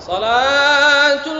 صلاة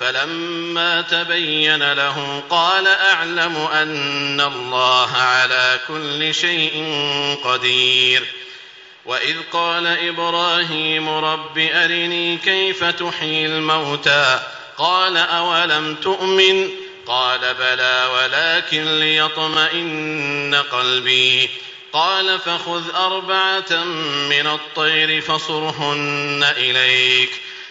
فلما تبين له قال أعلم أن الله على كل شيء قدير. وإذ قال إبراهيم رب أرني كيف تحيي الموتى؟ قال أولم تؤمن؟ قال بلى ولكن ليطمئن قلبي. قال فخذ أربعة من الطير فصرهن إليك.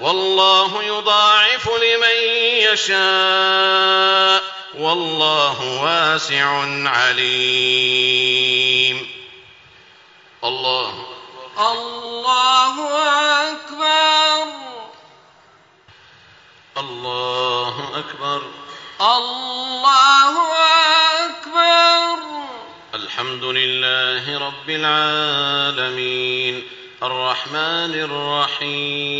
والله يضاعف لمن يشاء والله واسع عليم. الله. الله أكبر. الله أكبر. الله أكبر. الحمد لله رب العالمين. الرحمن الرحيم.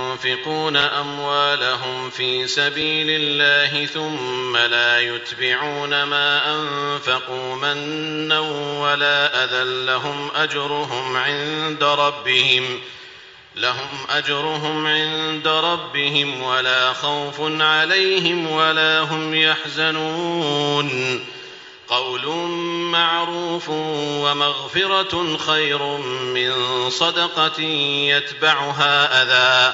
أموالهم في سبيل الله ثم لا يتبعون ما أنفقوا منا ولا أذى لهم أجرهم عند ربهم لهم أجرهم عند ربهم ولا خوف عليهم ولا هم يحزنون قول معروف ومغفرة خير من صدقة يتبعها أذى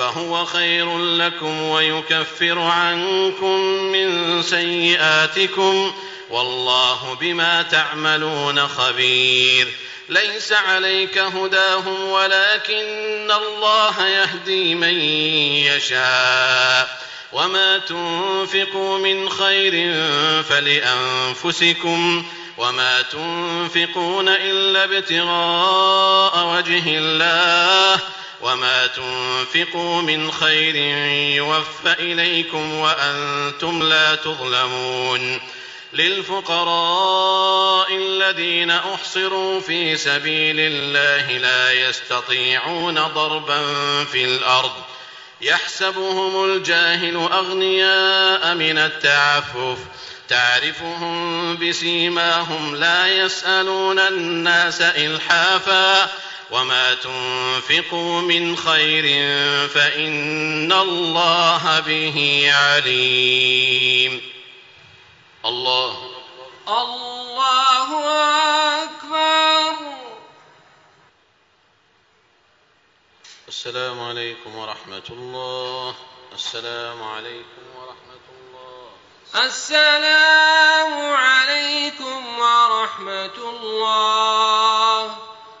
فهو خير لكم ويكفر عنكم من سيئاتكم والله بما تعملون خبير. ليس عليك هداهم ولكن الله يهدي من يشاء. وما تنفقوا من خير فلأنفسكم وما تنفقون إلا ابتغاء وجه الله وما تنفقوا من خير يوفى اليكم وأنتم لا تظلمون للفقراء الذين احصروا في سبيل الله لا يستطيعون ضربا في الأرض يحسبهم الجاهل اغنياء من التعفف تعرفهم بسيماهم لا يسالون الناس الحافا وما تنفقوا من خير فان الله به عليم الله. الله أكبر. السلام عليكم ورحمة الله. السلام عليكم ورحمة الله. السلام عليكم ورحمة الله.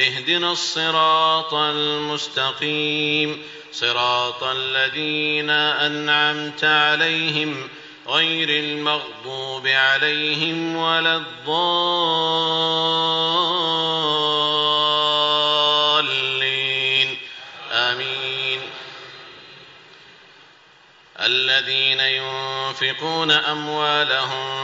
اهدنا الصراط المستقيم صراط الذين أنعمت عليهم غير المغضوب عليهم ولا الضالين. آمين. الذين ينفقون أموالهم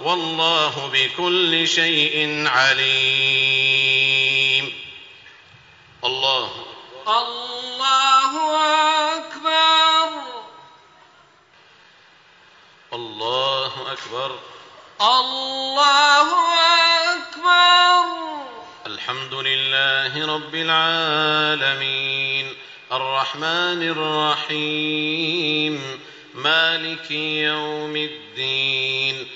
والله بكل شيء عليم. الله الله أكبر. الله أكبر. الله أكبر. الحمد لله رب العالمين. الرحمن الرحيم. مالك يوم الدين.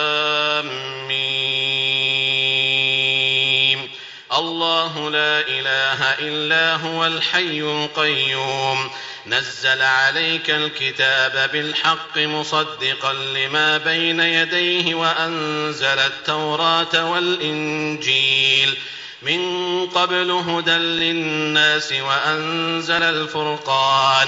إلا هو الحي القيوم. نزل عليك الكتاب بالحق مصدقا لما بين يديه وأنزل التوراة والإنجيل. من قبل هدى للناس وأنزل الفرقان.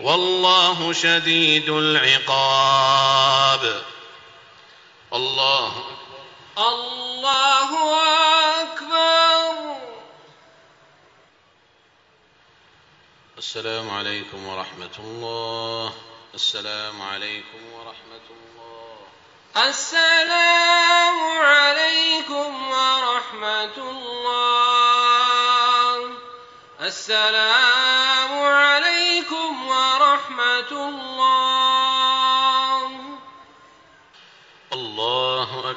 والله شديد العقاب. الله الله أكبر. السلام عليكم ورحمة الله. السلام عليكم ورحمة الله. السلام عليكم ورحمة الله. السلام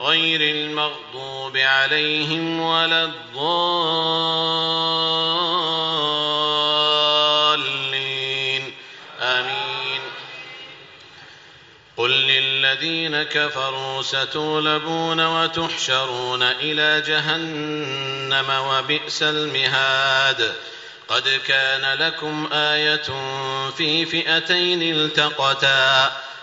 غير المغضوب عليهم ولا الضالين. آمين. قل للذين كفروا ستغلبون وتحشرون إلى جهنم وبئس المهاد. قد كان لكم آية في فئتين التقتا.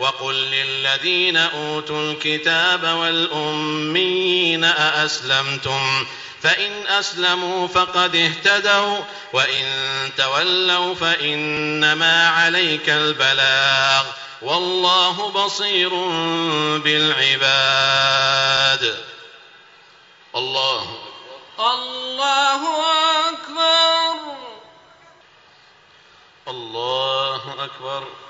وقل للذين أوتوا الكتاب والأمين أأسلمتم؟ فإن أسلموا فقد اهتدوا وإن تولوا فإنما عليك البلاغ. والله بصير بالعباد. الله الله أكبر. الله أكبر.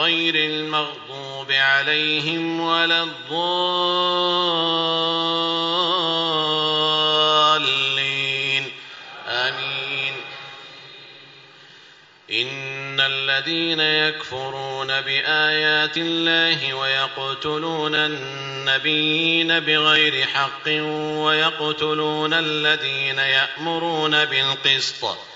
غير المغضوب عليهم ولا الضالين. آمين. إن الذين يكفرون بآيات الله ويقتلون النبيين بغير حق ويقتلون الذين يأمرون بالقسط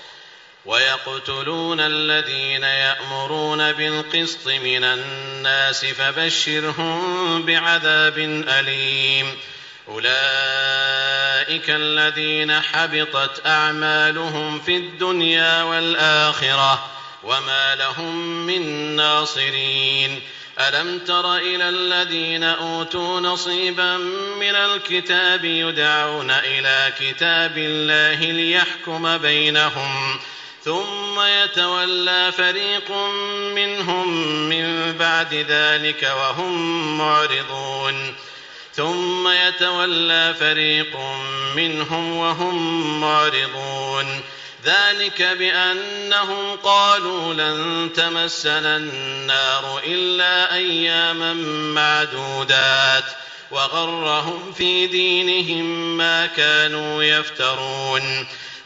ويقتلون الذين يأمرون بالقسط من الناس فبشرهم بعذاب أليم. أولئك الذين حبطت أعمالهم في الدنيا والآخرة وما لهم من ناصرين. ألم تر إلى الذين أوتوا نصيبا من الكتاب يدعون إلى كتاب الله ليحكم بينهم ثم يتولى فريق منهم من بعد ذلك وهم معرضون. ثم يتولى فريق منهم وهم معرضون. ذلك بأنهم قالوا لن تمسنا النار إلا أياما معدودات وغرهم في دينهم ما كانوا يفترون.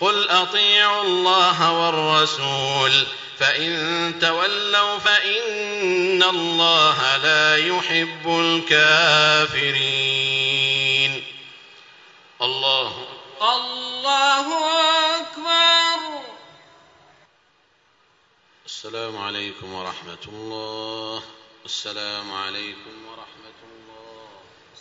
قل اطيعوا الله والرسول فان تولوا فان الله لا يحب الكافرين الله الله أكبر السلام عليكم ورحمة الله. السلام عليكم ورحمة الله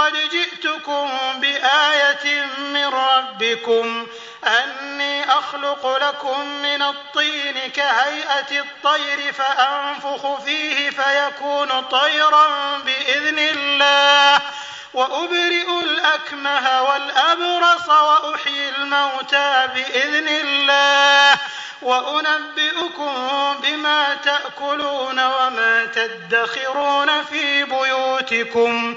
قد جئتكم بآية من ربكم أني أخلق لكم من الطين كهيئة الطير فأنفخ فيه فيكون طيرا بإذن الله وأبرئ الأكمه والأبرص وأحيي الموتى بإذن الله وأنبئكم بما تأكلون وما تدخرون في بيوتكم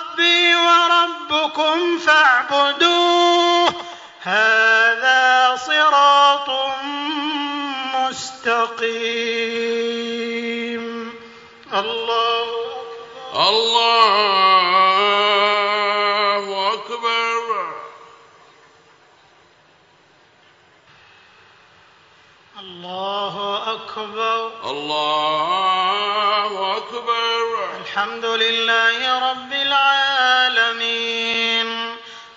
ربي وربكم فاعبدوه. هذا صراط مستقيم. الله الله أكبر. الله أكبر. الله أكبر. الحمد لله رب العالمين.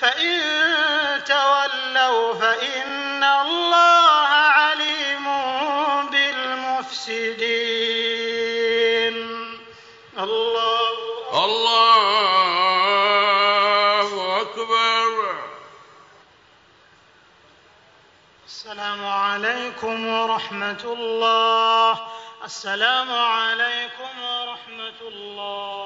فإن تولوا فإن الله عليم بالمفسدين. الله الله أكبر. السلام عليكم ورحمة الله. السلام عليكم ورحمة الله.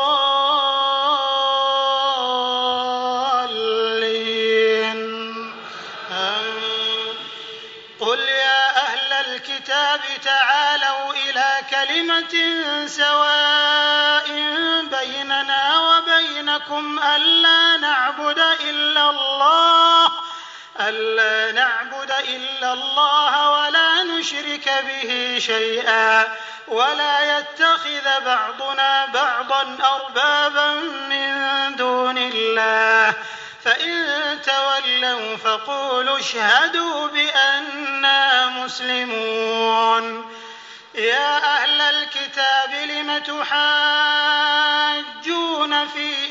وبينكم ألا نعبد إلا الله ألا نعبد إلا الله ولا نشرك به شيئا ولا يتخذ بعضنا بعضا أربابا من دون الله. فإن تولوا فقولوا اشهدوا بأننا مسلمون. يا أهل الكتاب لم تحاجون في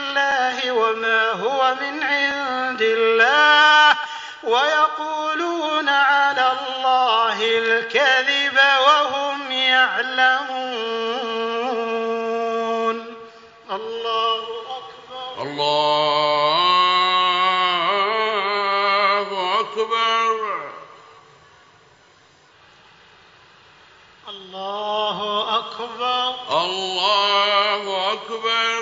الله وما هو من عند الله ويقولون على الله الكذب وهم يعلمون. الله أكبر. الله أكبر الله أكبر الله أكبر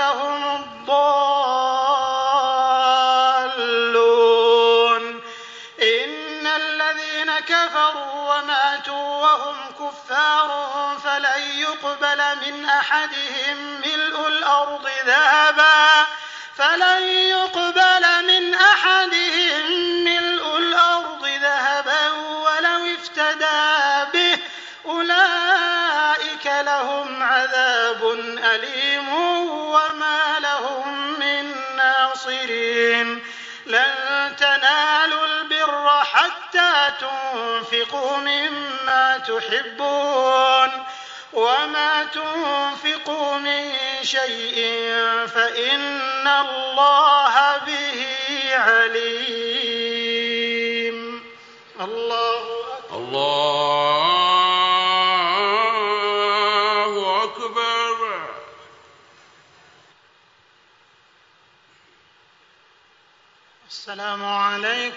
هم الضالون. إن الذين كفروا وماتوا وهم كفار فلن يقبل من أحدهم ملء الأرض ذهبا. فلن يقبل تنفقوا مما تحبون وما تنفقوا من شيء فإن الله به عليم. الله أكبر. الله أكبر السلام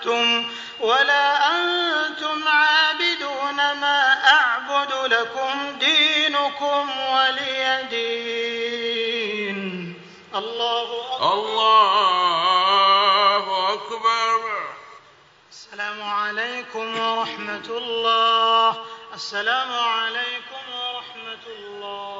عبدتم ولا أنتم عابدون ما أعبد لكم دينكم ولي دين. الله أكبر. الله أكبر. السلام عليكم ورحمة الله. السلام عليكم ورحمة الله.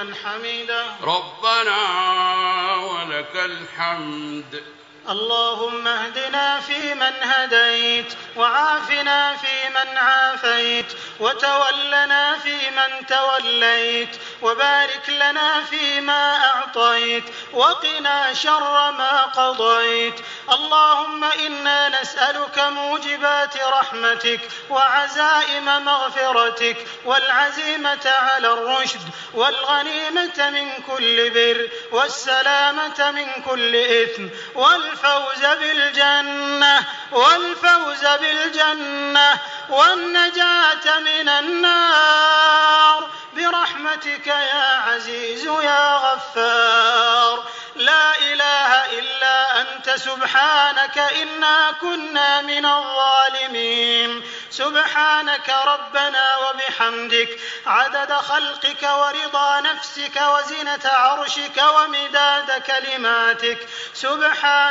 لمن حمده ربنا ولك الحمد. اللهم اهدنا فيمن هديت وعافنا فيمن عافيت وتولنا فيمن توليت وبارك لنا فيما أعطيت وقنا شر ما قضيت اللهم إنا نسألك موجبات رحمتك وعزائم مغفرتك والعزيمة على الرشد والغنيمة من كل بر والسلامة من كل إثم والفوز بالجنة والفوز بالجنة والنجاة من النار. برحمتك يا عزيز يا غفار. لا إله إلا أنت سبحانك إنا كنا من الظالمين. سبحانك ربنا وبحمدك عدد خلقك ورضا نفسك وزنه عرشك ومداد كلماتك.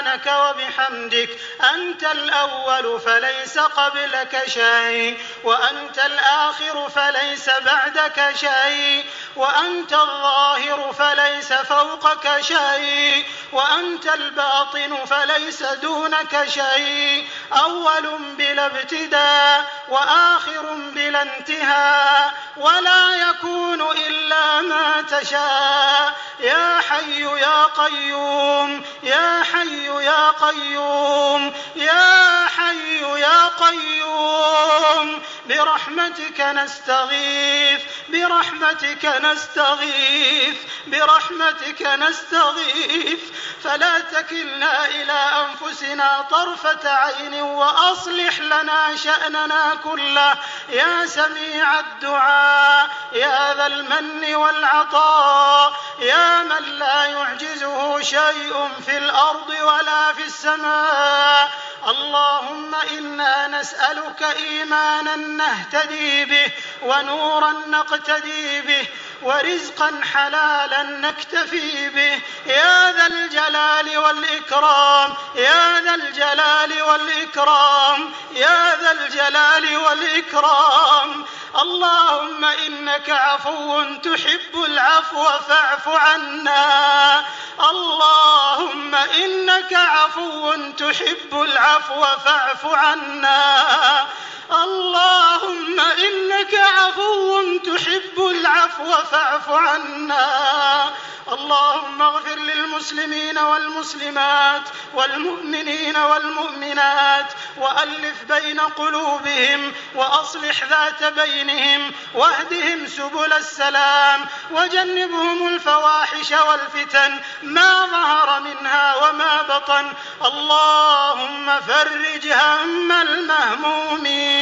سبحانك وبحمدك أنت الأول فليس قبلك شيء وأنت الآخر فليس بعدك شيء وأنت الظاهر فليس فوقك شيء وأنت الباطن فليس دونك شيء أول بلا ابتداء وآخر بلا انتهاء ولا يكون إلا ما تشاء يا حي يا قيوم يا حي يا قيوم يا حي يا قيوم. برحمتك نستغيث برحمتك نستغيث برحمتك نستغيث. فلا تكلنا إلى أنفسنا طرفة عين وأصلح لنا شأننا كله. يا سميع الدعاء يا ذا المن والعطاء. يا من لا يعجزه شيء في الأرض ولا في السماء. اللهم إنا نسألك إيمانا نهتدي به ونورا نقتدي به ورزقا حلالا نكتفي به. يا ذا الجلال والإكرام يا ذا الجلال والإكرام يا ذا الجلال والإكرام. اللهم إنك عفو تحب العفو فاعف عنا. اللهم إنك عفو تحب العفو فاعف عنا. اللهم إنك عفو تحب العفو فاعف عنا. اللهم اغفر للمسلمين والمسلمات والمؤمنين والمؤمنات وألف بين قلوبهم وأصلح ذات بينهم واهدهم سبل السلام وجنبهم الفواحش والفتن ما ظهر منها وما بطن. اللهم فرج هم المهمومين.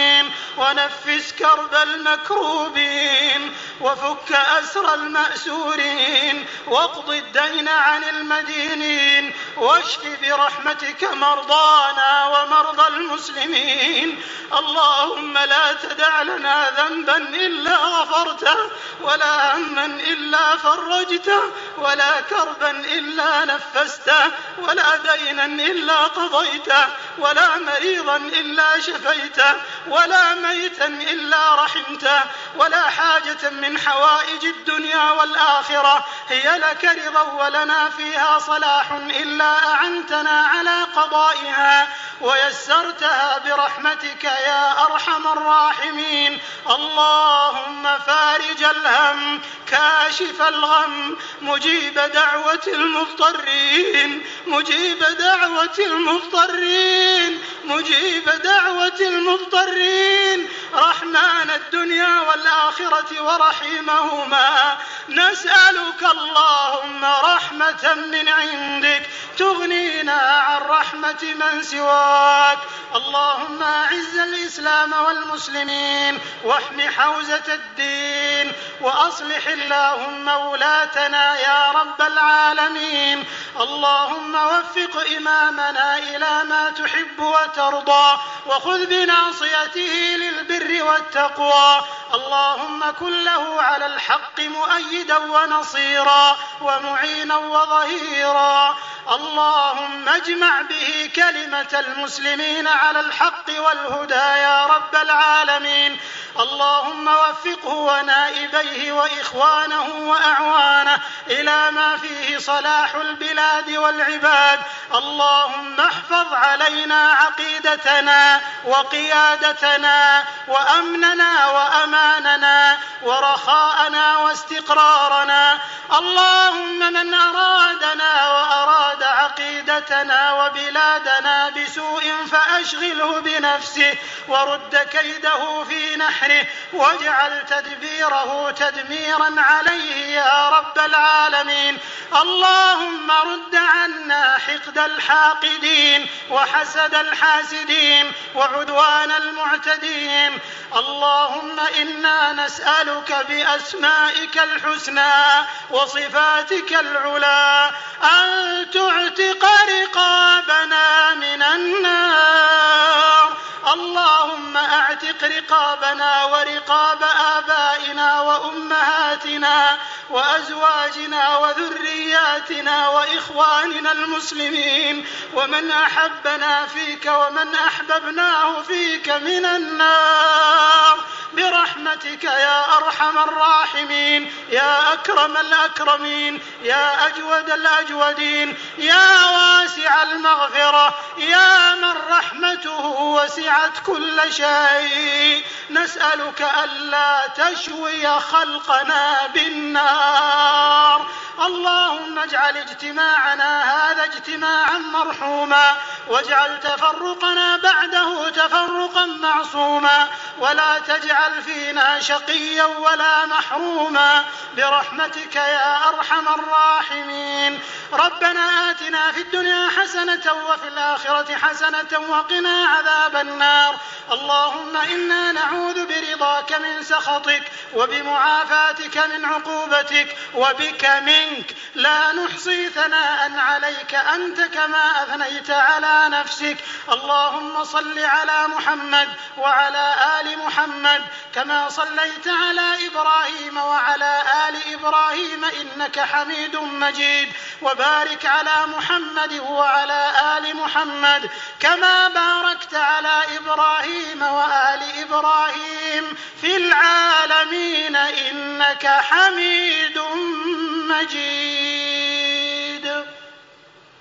ونفس كرب المكروبين وفك أسر المأسورين واقض الدين عن المدينين واشف برحمتك مرضانا ومرضى المسلمين. اللهم لا تدع لنا ذنبا إلا غفرته ولا هما إلا فرجته ولا كربا إلا نفسته ولا دينا إلا قضيته ولا مريضا إلا شفيته ولا ميتا إلا رحمته ولا حاجة من حوائج الدنيا والآخرة. هي لك رضا ولنا فيها صلاح إلا أعنتنا على قضائها. ويسرتها برحمتك يا أرحم الراحمين. اللهم فارج الهم كاشف الغم مجيب دعوة المضطرين مجيب دعوة المضطرين مجيب دعوة المضطرين. رحمن الدنيا والآخرة ورحيمهما نسألك اللهم رحمة من عندك تغنينا عن رحمة من سواك. اللهم أعز الإسلام والمسلمين واحم حوزة الدين وأصلح اللهم ولاتنا يا رب العالمين. اللهم وفق إمامنا إلى ما تحب وترضى وخذ بناصيته للبر والتقوى. اللهم كن له على الحق مؤيدا ونصيرا ومعينا وظهيرا. اللهم اجمع به كلمة المسلمين على الحق والهدى يا رب العالمين. اللهم وفقه ونائبيه وإخوانه وأعوانه إلى ما فيه صلاح البلاد والعباد. اللهم احفظ علينا عقيدتنا وقيادتنا وأمننا وأماننا ورخاءنا واستقرارنا. اللهم من أرادنا وأراد عقيدتنا وبلادنا بسوء فأشغله بنفسه ورد كيده في نحره واجعل تدبيره تدميرا عليه يا رب العالمين. اللهم رد عنا حقد الحاقدين وحسد الحاسدين وعدوان المعتدين. اللهم إنا نسألك بأسمائك الحسنى وصفاتك العلى أن تعتق رقابنا من النار. اللهم أعتق رقابنا ورقاب آبائنا وأمهاتنا وذرياتنا وأزواجنا وذرياتنا وإخواننا المسلمين ومن أحبنا فيك ومن أحببناه فيك من النار. برحمتك يا أرحم الراحمين يا أكرم الأكرمين يا أجود الأجودين يا واسع المغفرة يا من رحمته وسعت كل شيء. نسألك ألا تشوي خلقنا بالنار. اللهم اجعل اجتماعنا هذا اجتماعا مرحوما واجعل تفرقنا بعده تفرقا معصوما. ولا تجعل فينا شقيا ولا محروما. برحمتك يا أرحم الراحمين. ربنا آتنا في الدنيا حسنة وفي الآخرة حسنة وقنا عذاب النار. اللهم إنا نعوذ برضاك من سخطك وبمعافاتك من عقوبتك وبك منك. لا نحصي ثناء عليك أنت كما أثنيت على نفسك. اللهم صل على محمد وعلى آل محمد كما صليت على إبراهيم وعلى آل إبراهيم إنك حميد مجيد. وبارك على محمد وعلى آل محمد كما باركت على إبراهيم وآل إبراهيم في العالمين إنك حميد مجيد.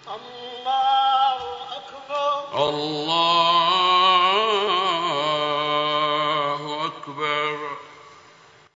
الله أكبر. الله